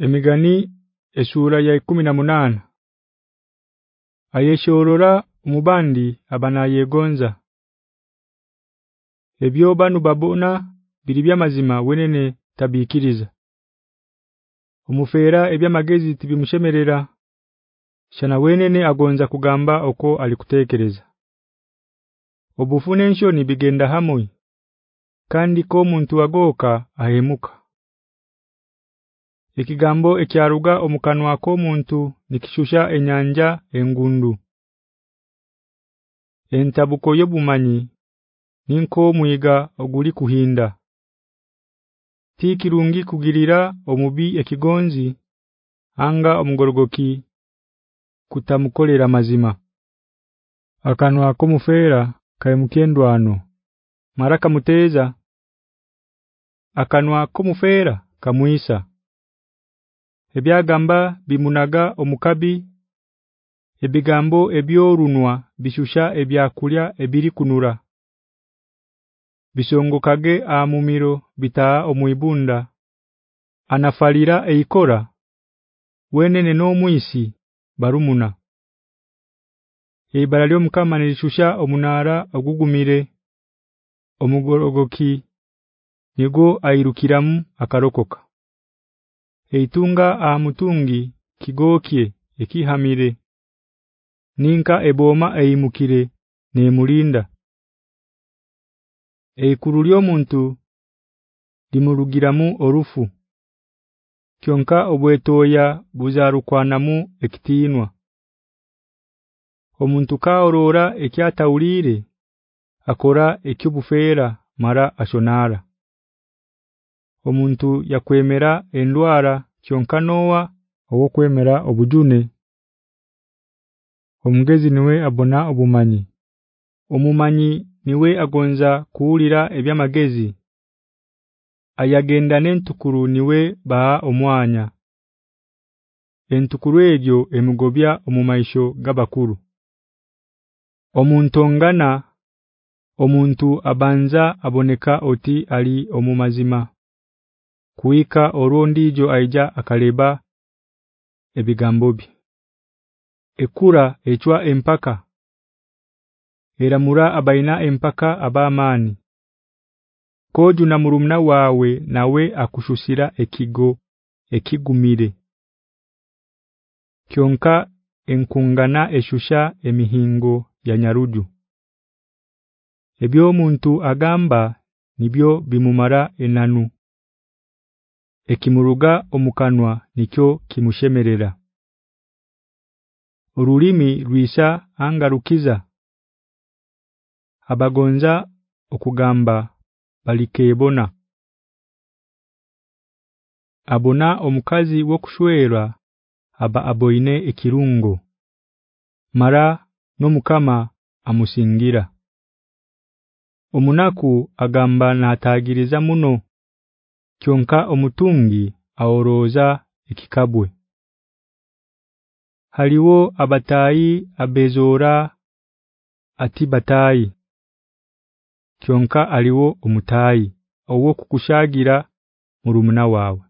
Emigani esura ya 18 Ayeshorora umubandi yegonza Ebyo banu babona biri byamazima wenene tabikiriza Omufera ebyamagezi tibimushemerera Shana wenene agonza kugamba oko alikutekereza Obufune ni bigenda hamwe kandi ko muntu agoka ahemuka Ekigambo ekyaruga omukanwa ko muntu nikishusha enyanja engundu. Entabuko yobumanyi ninko muyiga oguli kuhinda. Tikirungi kugirira omubi ekigonzi anga omugorogoki kutamukolera mazima. Akanwa mufera kayimukendwano maraka muteza akanwa mufera kamwisa ebyagamba bimunaga omukabi ebigambo ebyorunwa bishusha ebyakulya ebiri kunura bishongokage amumiro bitaa omuibunda anafalira eikora wenene no muisi barumuna ebaralyo mkama nilishusha omunara ogugumire omugorogoki nigo airukiramu akarokoka eitunga amutungi kigokye ekihamire ninka eboma eimukire nemulinda eikurulyo omuntu limurugiramu orufu kyonka obwetoya buzarukwanamu ekitinwa omuntu kaorora ekyatawulire akora ekyobufeera mara ashonara omuntu yakwemera endwara kyonkanoa owokwemera obujune omugezi niwe abona obumanyi omumanyi niwe agonza kuulira ebyamagezi ayagenda n'entukuru niwe ba omwanya entukuru ebyo emugobya omumaisho gabakuru omuntongana omuntu abanza aboneka oti ali omumazima kuika orondi ijo aija akaleba ebigambobi ekura echwa empaka eramura abaina empaka abamani koju na murumna wawe nawe akushushira ekigo ekigumire kyonka enkungana eshusha emihingo ya nyaruju ebyo muntu agamba nibyo bimumara enanu ekimuruga omukanwa nikyo kimushemerera Ururimi rwisha angarukiza abagonza okugamba balikebona abona omukazi wokushwera aba aboine ekirungo mara nomukama amusingira omunaku agamba natagiriza muno kyonka omutungi aoroza ekikabwe Haliwo abatayi abezora atibatayi kyonka aliwo omutayi owo kukushagira murumuna wawe